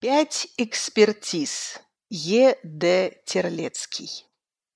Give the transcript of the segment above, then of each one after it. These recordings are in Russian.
Пять экспертиз. Е. Д. Терлецкий.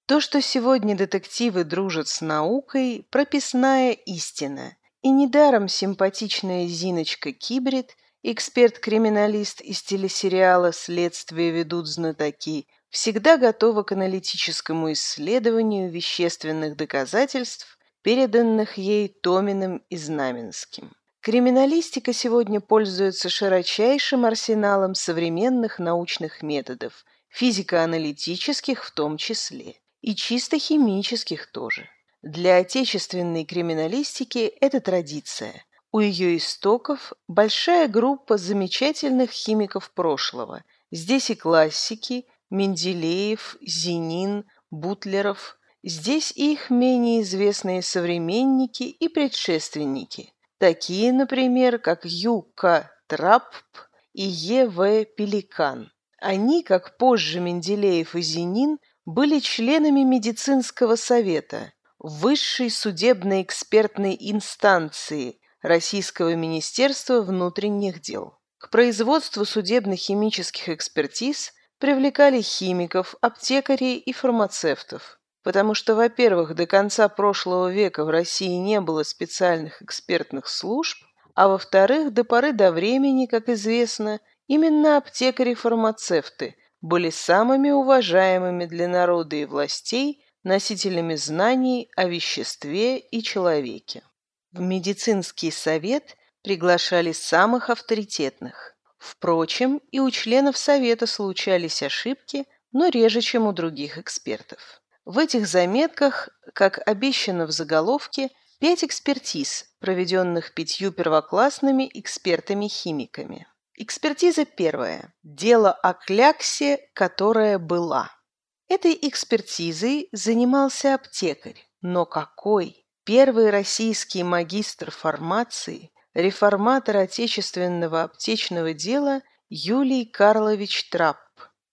То, что сегодня детективы дружат с наукой, прописная истина. И недаром симпатичная Зиночка Кибрид, эксперт-криминалист из телесериала «Следствие ведут знатоки», всегда готова к аналитическому исследованию вещественных доказательств, переданных ей Томиным и Знаменским. Криминалистика сегодня пользуется широчайшим арсеналом современных научных методов, физико-аналитических в том числе, и чисто химических тоже. Для отечественной криминалистики это традиция. У ее истоков большая группа замечательных химиков прошлого. Здесь и классики – Менделеев, Зенин, Бутлеров. Здесь и их менее известные современники и предшественники – такие, например, как Юка Трапп и Е.В. Пеликан. Они, как позже Менделеев и Зенин, были членами медицинского совета, высшей судебной экспертной инстанции Российского министерства внутренних дел. К производству судебно-химических экспертиз привлекали химиков, аптекарей и фармацевтов потому что, во-первых, до конца прошлого века в России не было специальных экспертных служб, а во-вторых, до поры до времени, как известно, именно аптекари-фармацевты были самыми уважаемыми для народа и властей носителями знаний о веществе и человеке. В медицинский совет приглашали самых авторитетных. Впрочем, и у членов совета случались ошибки, но реже, чем у других экспертов. В этих заметках, как обещано в заголовке, пять экспертиз, проведенных пятью первоклассными экспертами-химиками. Экспертиза первая. Дело о кляксе, которая была. Этой экспертизой занимался аптекарь. Но какой? Первый российский магистр фармации, реформатор отечественного аптечного дела Юлий Карлович Трапп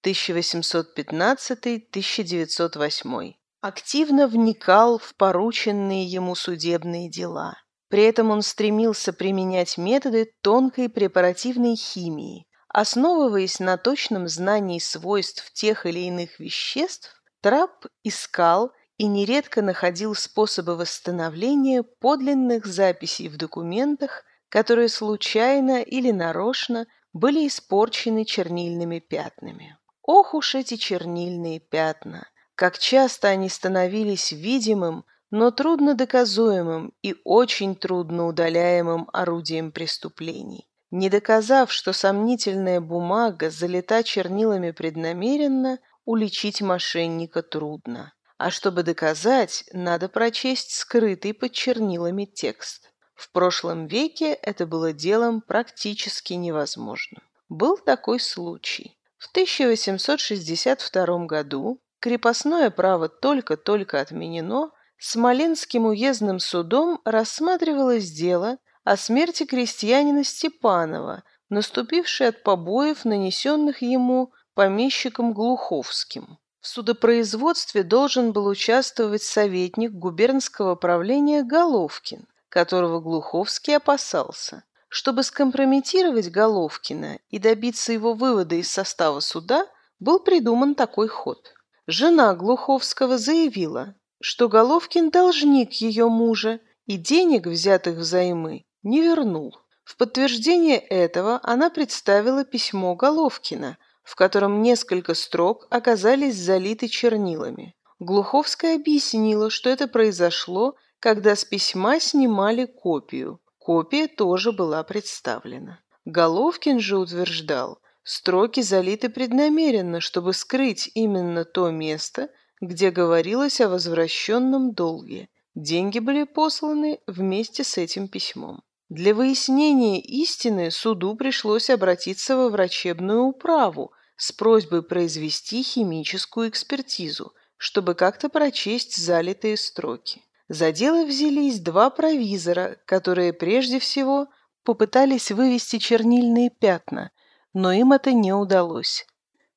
1815-1908. Активно вникал в порученные ему судебные дела. При этом он стремился применять методы тонкой препаративной химии. Основываясь на точном знании свойств тех или иных веществ, Трап искал и нередко находил способы восстановления подлинных записей в документах, которые случайно или нарочно были испорчены чернильными пятнами. Ох уж эти чернильные пятна! Как часто они становились видимым, но трудно доказуемым и очень трудно удаляемым орудием преступлений. Не доказав, что сомнительная бумага залита чернилами преднамеренно, уличить мошенника трудно. А чтобы доказать, надо прочесть скрытый под чернилами текст. В прошлом веке это было делом практически невозможным. Был такой случай. В 1862 году крепостное право только-только отменено, Смоленским уездным судом рассматривалось дело о смерти крестьянина Степанова, наступившей от побоев, нанесенных ему помещиком Глуховским. В судопроизводстве должен был участвовать советник губернского правления Головкин, которого Глуховский опасался. Чтобы скомпрометировать Головкина и добиться его вывода из состава суда, был придуман такой ход. Жена Глуховского заявила, что Головкин должник ее мужа и денег, взятых взаймы, не вернул. В подтверждение этого она представила письмо Головкина, в котором несколько строк оказались залиты чернилами. Глуховская объяснила, что это произошло, когда с письма снимали копию. Копия тоже была представлена. Головкин же утверждал, строки залиты преднамеренно, чтобы скрыть именно то место, где говорилось о возвращенном долге. Деньги были посланы вместе с этим письмом. Для выяснения истины суду пришлось обратиться во врачебную управу с просьбой произвести химическую экспертизу, чтобы как-то прочесть залитые строки. За дело взялись два провизора, которые прежде всего попытались вывести чернильные пятна, но им это не удалось.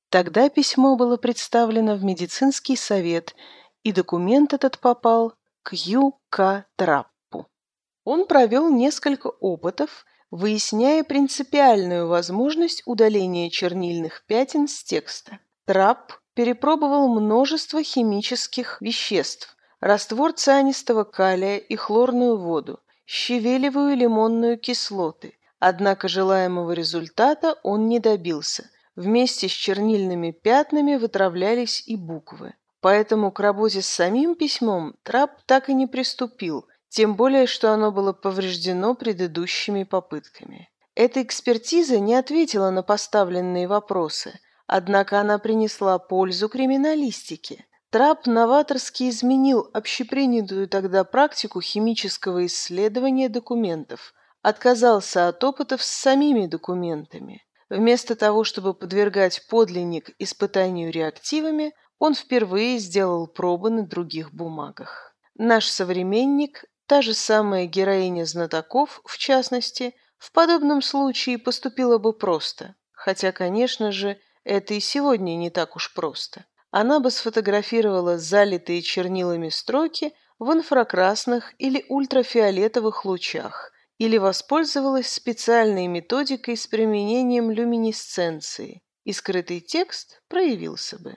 Тогда письмо было представлено в медицинский совет, и документ этот попал к Ю.К. Траппу. Он провел несколько опытов, выясняя принципиальную возможность удаления чернильных пятен с текста. Трап перепробовал множество химических веществ, раствор цианистого калия и хлорную воду, щавелевую лимонную кислоты. Однако желаемого результата он не добился. Вместе с чернильными пятнами вытравлялись и буквы. Поэтому к работе с самим письмом Трап так и не приступил, тем более, что оно было повреждено предыдущими попытками. Эта экспертиза не ответила на поставленные вопросы, однако она принесла пользу криминалистике. Трап новаторски изменил общепринятую тогда практику химического исследования документов, отказался от опытов с самими документами. Вместо того, чтобы подвергать подлинник испытанию реактивами, он впервые сделал пробы на других бумагах. Наш современник, та же самая героиня знатоков, в частности, в подобном случае поступила бы просто, хотя, конечно же, это и сегодня не так уж просто. Она бы сфотографировала залитые чернилами строки в инфракрасных или ультрафиолетовых лучах или воспользовалась специальной методикой с применением люминесценции, и скрытый текст проявился бы.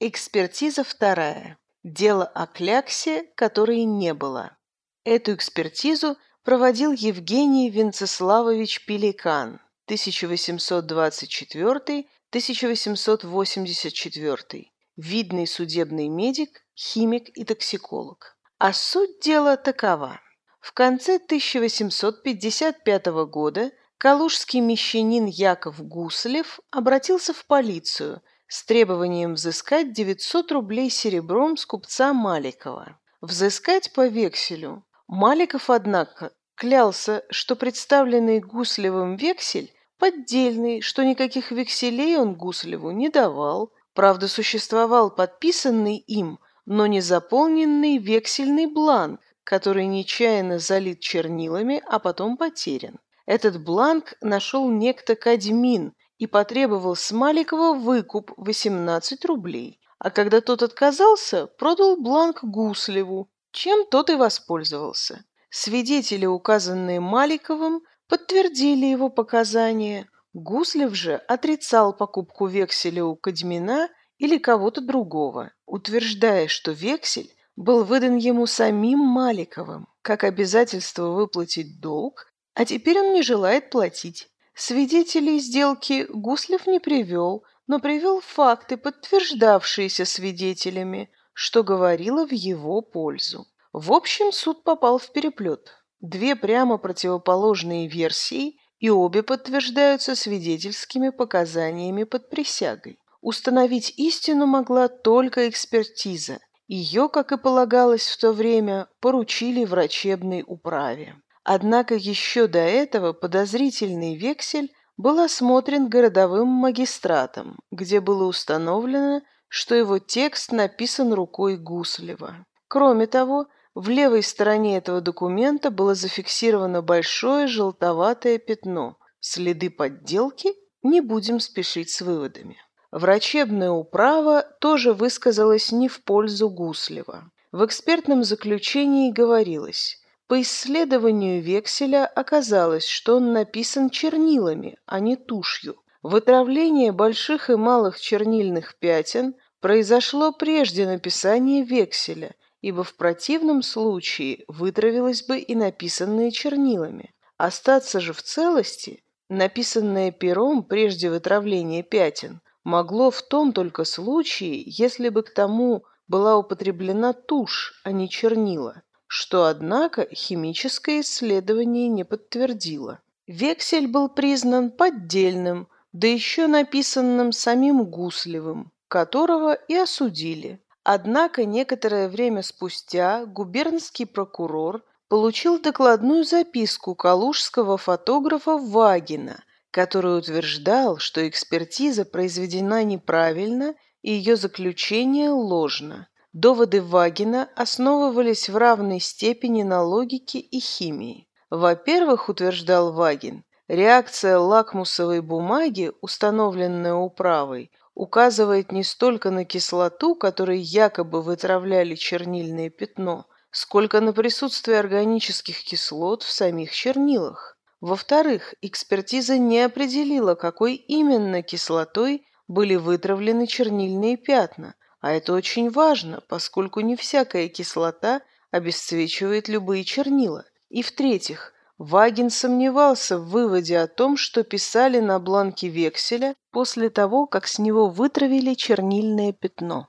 Экспертиза вторая. Дело о кляксе, которой не было. Эту экспертизу проводил Евгений Венцеславович Пеликан 1824-1884, видный судебный медик, химик и токсиколог. А суть дела такова. В конце 1855 года калужский мещанин Яков Гуслев обратился в полицию – с требованием взыскать 900 рублей серебром с купца Маликова. Взыскать по векселю. Маликов, однако, клялся, что представленный Гуслевым вексель поддельный, что никаких векселей он Гуслеву не давал. Правда, существовал подписанный им, но не заполненный вексельный бланк, который нечаянно залит чернилами, а потом потерян. Этот бланк нашел некто Кадьмин, и потребовал с Маликова выкуп 18 рублей, а когда тот отказался, продал бланк Гуслеву, чем тот и воспользовался. Свидетели, указанные Маликовым, подтвердили его показания. Гуслев же отрицал покупку векселя у Кадьмина или кого-то другого, утверждая, что вексель был выдан ему самим Маликовым, как обязательство выплатить долг, а теперь он не желает платить. Свидетелей сделки Гуслев не привел, но привел факты, подтверждавшиеся свидетелями, что говорило в его пользу. В общем, суд попал в переплет. Две прямо противоположные версии, и обе подтверждаются свидетельскими показаниями под присягой. Установить истину могла только экспертиза. Ее, как и полагалось в то время, поручили врачебной управе. Однако еще до этого подозрительный вексель был осмотрен городовым магистратом, где было установлено, что его текст написан рукой Гуслева. Кроме того, в левой стороне этого документа было зафиксировано большое желтоватое пятно. Следы подделки не будем спешить с выводами. Врачебная управа тоже высказалась не в пользу Гуслева. В экспертном заключении говорилось – по исследованию векселя оказалось, что он написан чернилами, а не тушью. Вытравление больших и малых чернильных пятен произошло прежде написания векселя, ибо в противном случае вытравилось бы и написанное чернилами. Остаться же в целости, написанное пером прежде вытравления пятен, могло в том только случае, если бы к тому была употреблена тушь, а не чернила что, однако, химическое исследование не подтвердило. Вексель был признан поддельным, да еще написанным самим Гуслевым, которого и осудили. Однако некоторое время спустя губернский прокурор получил докладную записку калужского фотографа Вагина, который утверждал, что экспертиза произведена неправильно и ее заключение ложно. Доводы Вагина основывались в равной степени на логике и химии. Во-первых, утверждал Вагин, реакция лакмусовой бумаги, установленная управой, указывает не столько на кислоту, которой якобы вытравляли чернильное пятно, сколько на присутствие органических кислот в самих чернилах. Во-вторых, экспертиза не определила, какой именно кислотой были вытравлены чернильные пятна, а это очень важно, поскольку не всякая кислота обесцвечивает любые чернила. И в-третьих, Вагин сомневался в выводе о том, что писали на бланке векселя после того, как с него вытравили чернильное пятно.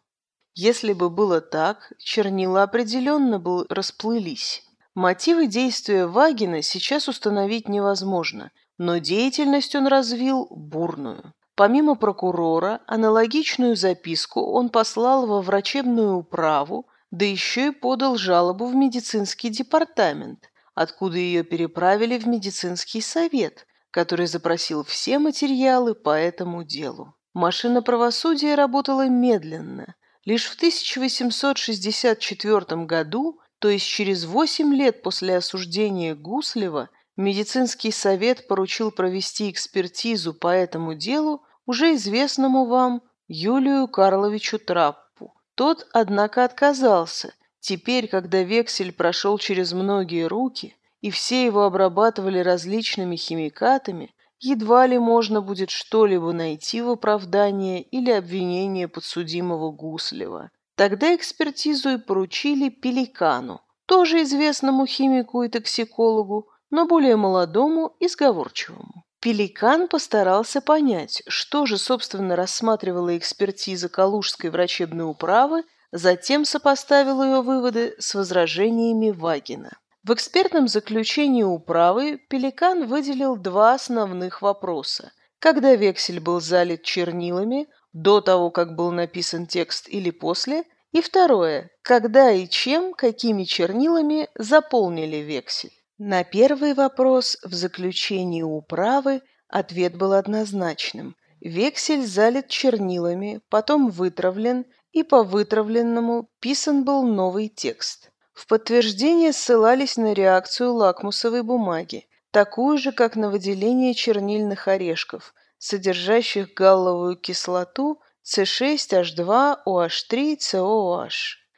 Если бы было так, чернила определенно бы расплылись. Мотивы действия Вагина сейчас установить невозможно, но деятельность он развил бурную. Помимо прокурора, аналогичную записку он послал во врачебную управу, да еще и подал жалобу в медицинский департамент, откуда ее переправили в медицинский совет, который запросил все материалы по этому делу. Машина правосудия работала медленно. Лишь в 1864 году, то есть через 8 лет после осуждения Гуслева, медицинский совет поручил провести экспертизу по этому делу уже известному вам Юлию Карловичу Траппу. Тот, однако, отказался, Теперь, когда вексель прошел через многие руки, и все его обрабатывали различными химикатами, едва ли можно будет что-либо найти в оправдание или обвинение подсудимого Гуслева. Тогда экспертизу и поручили Пеликану, тоже известному химику и токсикологу, но более молодому и сговорчивому. Пеликан постарался понять, что же, собственно, рассматривала экспертиза Калужской врачебной управы Затем сопоставил ее выводы с возражениями Вагина. В экспертном заключении управы Пеликан выделил два основных вопроса. Когда вексель был залит чернилами, до того, как был написан текст или после, и второе, когда и чем, какими чернилами заполнили вексель. На первый вопрос в заключении управы ответ был однозначным. Вексель залит чернилами, потом вытравлен – и по вытравленному писан был новый текст. В подтверждение ссылались на реакцию лакмусовой бумаги, такую же, как на выделение чернильных орешков, содержащих галловую кислоту C6H2OH3COH.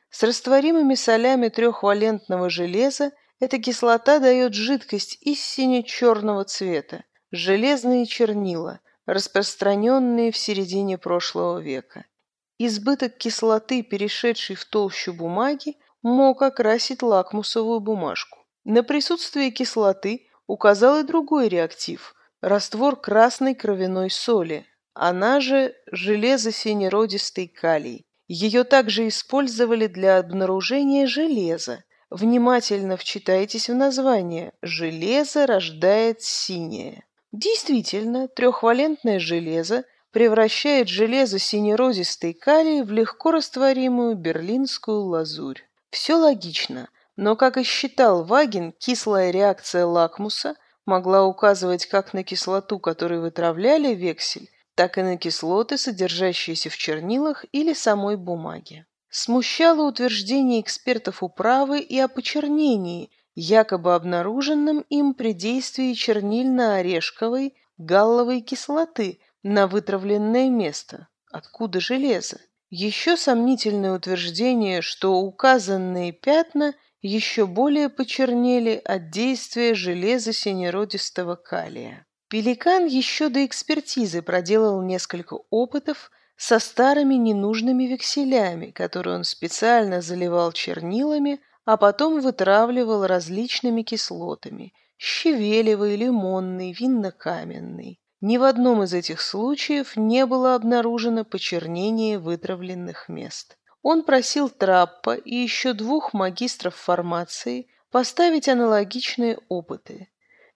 С растворимыми солями трехвалентного железа эта кислота дает жидкость из сине-черного цвета, железные чернила, распространенные в середине прошлого века. Избыток кислоты, перешедший в толщу бумаги, мог окрасить лакмусовую бумажку. На присутствие кислоты указал и другой реактив – раствор красной кровяной соли, она же железо-синеродистый калий. Ее также использовали для обнаружения железа. Внимательно вчитайтесь в название «Железо рождает синее». Действительно, трехвалентное железо превращает железо синерозистый калий в легко растворимую берлинскую лазурь. Все логично, но, как и считал Вагин, кислая реакция лакмуса могла указывать как на кислоту, которой вытравляли вексель, так и на кислоты, содержащиеся в чернилах или самой бумаге. Смущало утверждение экспертов управы и о почернении, якобы обнаруженном им при действии чернильно-орешковой галловой кислоты – на вытравленное место. Откуда железо? Еще сомнительное утверждение, что указанные пятна еще более почернели от действия железа синеродистого калия. Пеликан еще до экспертизы проделал несколько опытов со старыми ненужными векселями, которые он специально заливал чернилами, а потом вытравливал различными кислотами – щавелевый, лимонный, винно-каменный. Ни в одном из этих случаев не было обнаружено почернение вытравленных мест. Он просил Траппа и еще двух магистров формации поставить аналогичные опыты.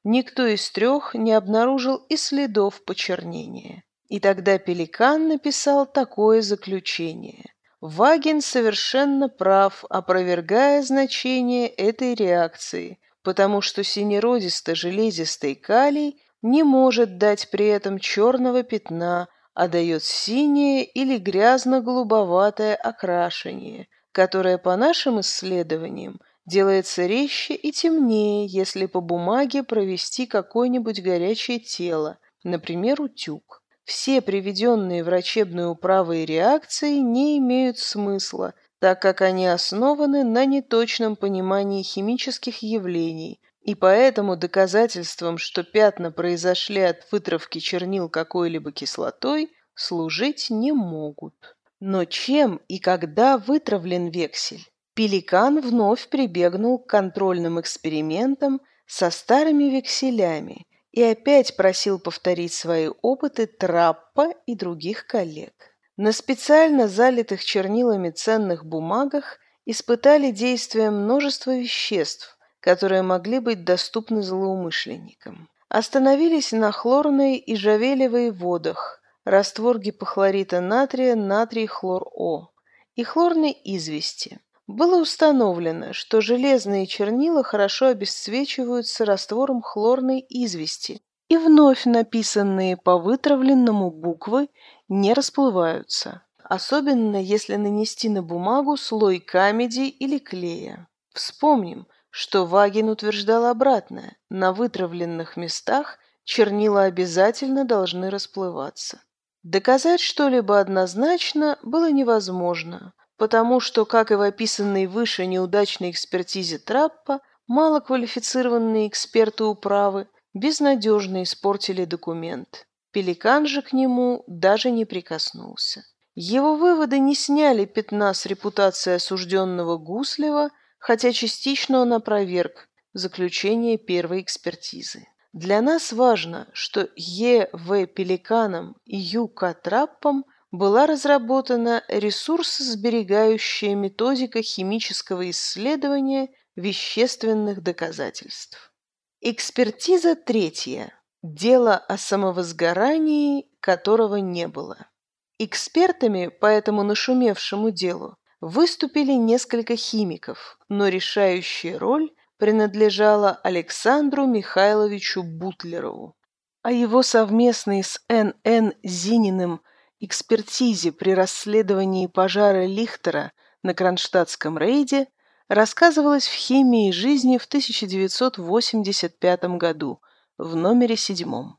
Никто из трех не обнаружил и следов почернения. И тогда Пеликан написал такое заключение. Вагин совершенно прав, опровергая значение этой реакции, потому что синеродисто-железистый калий не может дать при этом черного пятна, а дает синее или грязно-голубоватое окрашивание, которое по нашим исследованиям делается резче и темнее, если по бумаге провести какое-нибудь горячее тело, например, утюг. Все приведенные врачебной управой реакции не имеют смысла, так как они основаны на неточном понимании химических явлений, и поэтому доказательством, что пятна произошли от вытравки чернил какой-либо кислотой, служить не могут. Но чем и когда вытравлен вексель? Пеликан вновь прибегнул к контрольным экспериментам со старыми векселями и опять просил повторить свои опыты Траппа и других коллег. На специально залитых чернилами ценных бумагах испытали действие множества веществ, которые могли быть доступны злоумышленникам. Остановились на хлорной и жавелевой водах, раствор гипохлорита натрия натрий хлор-О и хлорной извести. Было установлено, что железные чернила хорошо обесцвечиваются раствором хлорной извести, и вновь написанные по вытравленному буквы не расплываются, особенно если нанести на бумагу слой камеди или клея. Вспомним, что Вагин утверждал обратное, на вытравленных местах чернила обязательно должны расплываться. Доказать что-либо однозначно было невозможно, потому что, как и в описанной выше неудачной экспертизе Траппа, малоквалифицированные эксперты управы безнадежно испортили документ. Пеликан же к нему даже не прикоснулся. Его выводы не сняли пятна с репутации осужденного Гуслева, хотя частично он опроверг заключение первой экспертизы. Для нас важно, что Е. В. Пеликаном и Ю. К. Траппом была разработана ресурсосберегающая методика химического исследования вещественных доказательств. Экспертиза третья. Дело о самовозгорании, которого не было. Экспертами по этому нашумевшему делу выступили несколько химиков, но решающая роль принадлежала Александру Михайловичу Бутлерову. О его совместной с Н.Н. Зининым экспертизе при расследовании пожара Лихтера на Кронштадтском рейде рассказывалось в «Химии жизни» в 1985 году в номере седьмом.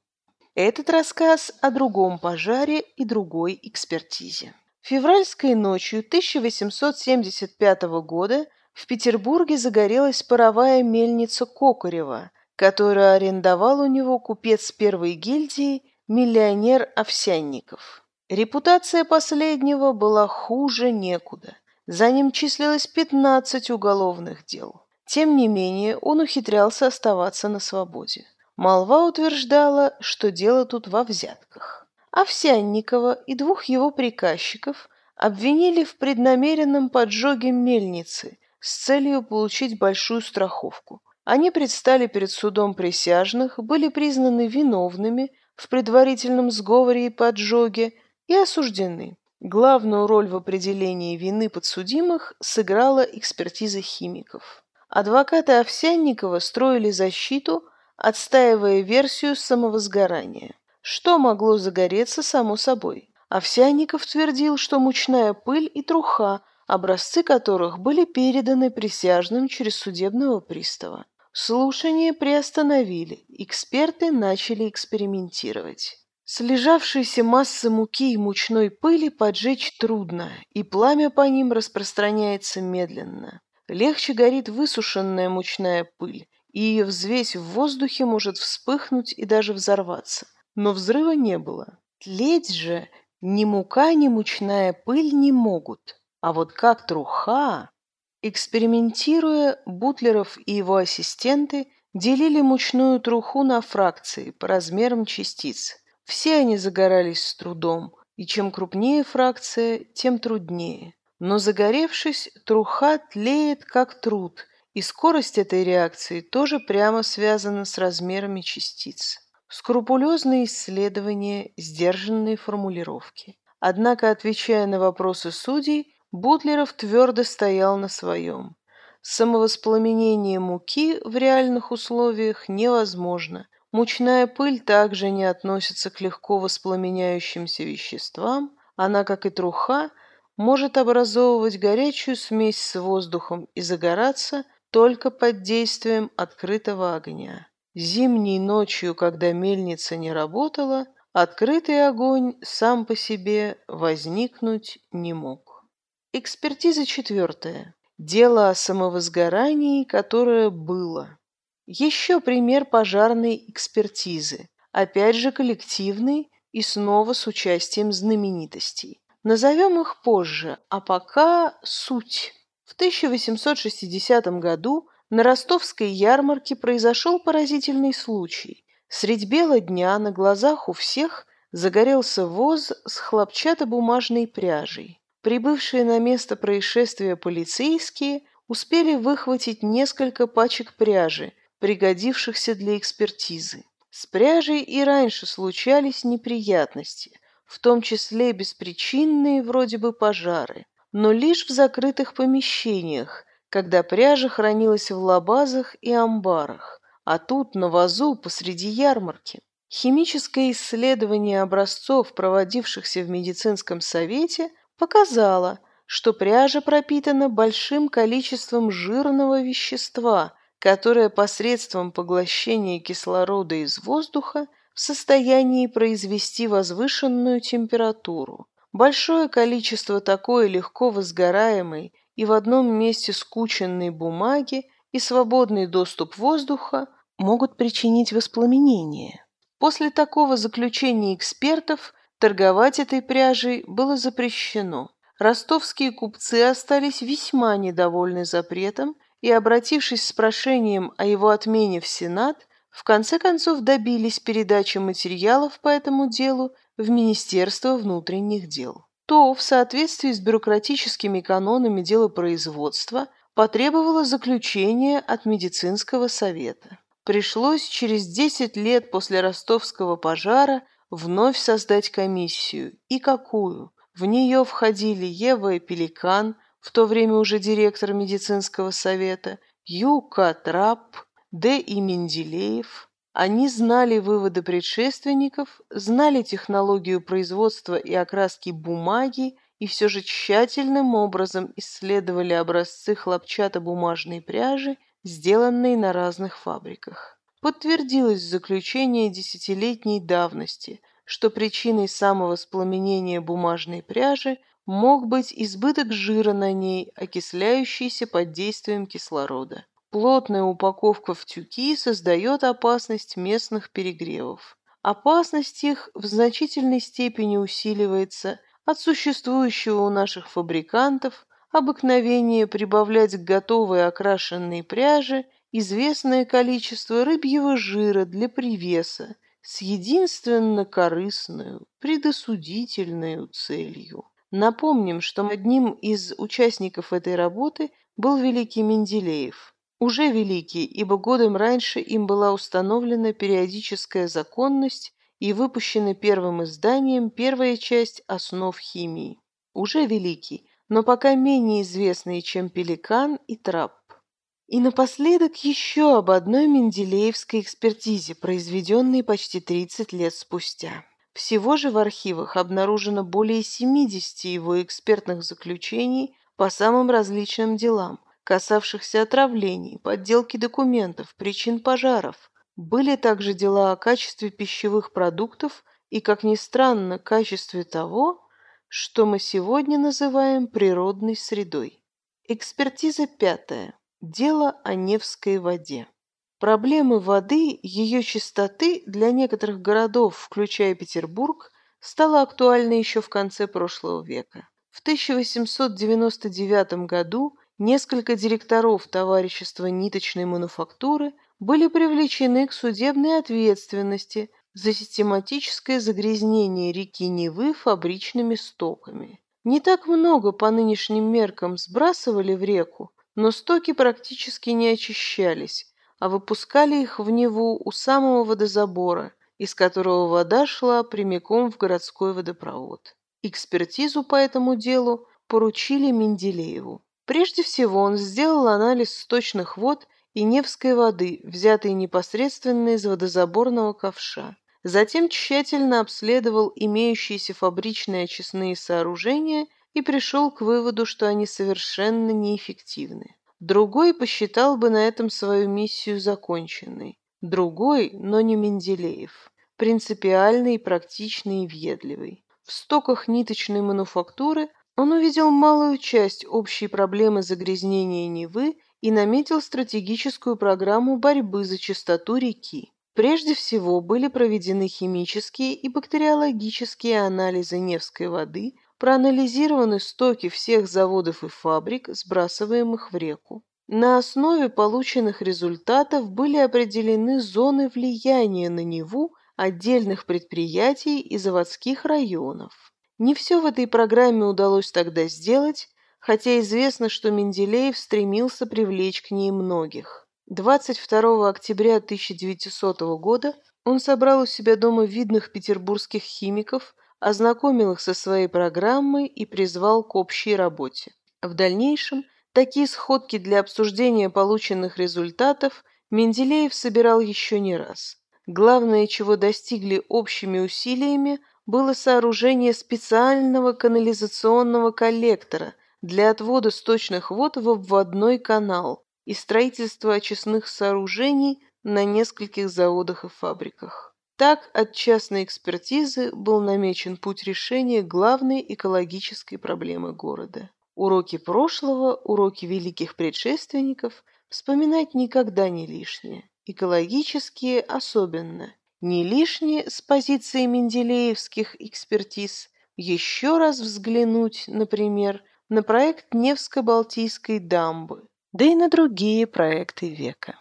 Этот рассказ о другом пожаре и другой экспертизе. Февральской ночью 1875 года в Петербурге загорелась паровая мельница Кокорева, которую арендовал у него купец первой гильдии, миллионер Овсянников. Репутация последнего была хуже некуда. За ним числилось 15 уголовных дел. Тем не менее, он ухитрялся оставаться на свободе. Молва утверждала, что дело тут во взятках. Овсянникова и двух его приказчиков обвинили в преднамеренном поджоге мельницы с целью получить большую страховку. Они предстали перед судом присяжных, были признаны виновными в предварительном сговоре и поджоге и осуждены. Главную роль в определении вины подсудимых сыграла экспертиза химиков. Адвокаты Овсянникова строили защиту, отстаивая версию самовозгорания. Что могло загореться само собой? Овсянников твердил, что мучная пыль и труха, образцы которых были переданы присяжным через судебного пристава. Слушание приостановили, эксперты начали экспериментировать. Слежавшиеся массы муки и мучной пыли поджечь трудно, и пламя по ним распространяется медленно. Легче горит высушенная мучная пыль, и ее взвесь в воздухе может вспыхнуть и даже взорваться. Но взрыва не было. Тлеть же ни мука, ни мучная пыль не могут. А вот как труха... Экспериментируя, Бутлеров и его ассистенты делили мучную труху на фракции по размерам частиц. Все они загорались с трудом, и чем крупнее фракция, тем труднее. Но загоревшись, труха тлеет как труд, и скорость этой реакции тоже прямо связана с размерами частиц. Скрупулезные исследования, сдержанные формулировки. Однако, отвечая на вопросы судей, Бутлеров твердо стоял на своем. Самовоспламенение муки в реальных условиях невозможно, Мучная пыль также не относится к легко воспламеняющимся веществам. Она, как и труха, может образовывать горячую смесь с воздухом и загораться только под действием открытого огня. Зимней ночью, когда мельница не работала, открытый огонь сам по себе возникнуть не мог. Экспертиза четвертая. Дело о самовозгорании, которое было. Еще пример пожарной экспертизы. Опять же коллективный и снова с участием знаменитостей. Назовем их позже, а пока суть. В 1860 году на ростовской ярмарке произошел поразительный случай. Средь бела дня на глазах у всех загорелся воз с хлопчатобумажной пряжей. Прибывшие на место происшествия полицейские успели выхватить несколько пачек пряжи, пригодившихся для экспертизы. С пряжей и раньше случались неприятности, в том числе беспричинные вроде бы пожары, но лишь в закрытых помещениях, когда пряжа хранилась в лабазах и амбарах, а тут на вазу посреди ярмарки. Химическое исследование образцов, проводившихся в медицинском совете, показало, что пряжа пропитана большим количеством жирного вещества, которое посредством поглощения кислорода из воздуха в состоянии произвести возвышенную температуру. Большое количество такой легко возгораемой и в одном месте скученной бумаги и свободный доступ воздуха могут причинить воспламенение. После такого заключения экспертов торговать этой пряжей было запрещено. Ростовские купцы остались весьма недовольны запретом и, обратившись с прошением о его отмене в Сенат, в конце концов добились передачи материалов по этому делу в Министерство внутренних дел. То, в соответствии с бюрократическими канонами делопроизводства, потребовало заключения от медицинского совета. Пришлось через 10 лет после ростовского пожара вновь создать комиссию. И какую? В нее входили Ева Пеликан, в то время уже директор медицинского совета, Юка Трап, Д. и Менделеев. Они знали выводы предшественников, знали технологию производства и окраски бумаги и все же тщательным образом исследовали образцы хлопчатобумажной пряжи, сделанные на разных фабриках. Подтвердилось заключение десятилетней давности – что причиной самовоспламенения бумажной пряжи мог быть избыток жира на ней, окисляющийся под действием кислорода. Плотная упаковка в тюки создает опасность местных перегревов. Опасность их в значительной степени усиливается от существующего у наших фабрикантов обыкновения прибавлять к готовой окрашенной пряже известное количество рыбьего жира для привеса с единственно корыстную, предосудительную целью. Напомним, что одним из участников этой работы был великий Менделеев. Уже великий, ибо годом раньше им была установлена периодическая законность и выпущена первым изданием первая часть основ химии. Уже великий, но пока менее известный, чем Пеликан и Трап. И напоследок еще об одной менделеевской экспертизе, произведенной почти 30 лет спустя. Всего же в архивах обнаружено более 70 его экспертных заключений по самым различным делам, касавшихся отравлений, подделки документов, причин пожаров. Были также дела о качестве пищевых продуктов и, как ни странно, качестве того, что мы сегодня называем природной средой. Экспертиза пятая. Дело о Невской воде. Проблемы воды, ее чистоты для некоторых городов, включая Петербург, стала актуальна еще в конце прошлого века. В 1899 году несколько директоров товарищества ниточной мануфактуры были привлечены к судебной ответственности за систематическое загрязнение реки Невы фабричными стоками. Не так много по нынешним меркам сбрасывали в реку, но стоки практически не очищались, а выпускали их в Неву у самого водозабора, из которого вода шла прямиком в городской водопровод. Экспертизу по этому делу поручили Менделееву. Прежде всего он сделал анализ сточных вод и Невской воды, взятой непосредственно из водозаборного ковша. Затем тщательно обследовал имеющиеся фабричные очистные сооружения и пришел к выводу, что они совершенно неэффективны. Другой посчитал бы на этом свою миссию законченной. Другой, но не Менделеев. Принципиальный, практичный и въедливый. В стоках ниточной мануфактуры он увидел малую часть общей проблемы загрязнения Невы и наметил стратегическую программу борьбы за чистоту реки. Прежде всего были проведены химические и бактериологические анализы Невской воды, проанализированы стоки всех заводов и фабрик, сбрасываемых в реку. На основе полученных результатов были определены зоны влияния на Неву отдельных предприятий и заводских районов. Не все в этой программе удалось тогда сделать, хотя известно, что Менделеев стремился привлечь к ней многих. 22 октября 1900 года он собрал у себя дома видных петербургских химиков, ознакомил их со своей программой и призвал к общей работе. В дальнейшем такие сходки для обсуждения полученных результатов Менделеев собирал еще не раз. Главное, чего достигли общими усилиями, было сооружение специального канализационного коллектора для отвода сточных вод в обводной канал и строительство очистных сооружений на нескольких заводах и фабриках. Так от частной экспертизы был намечен путь решения главной экологической проблемы города. Уроки прошлого, уроки великих предшественников вспоминать никогда не лишнее экологические особенно, не лишние с позиции менделеевских экспертиз еще раз взглянуть, например, на проект Невско-Балтийской дамбы, да и на другие проекты века.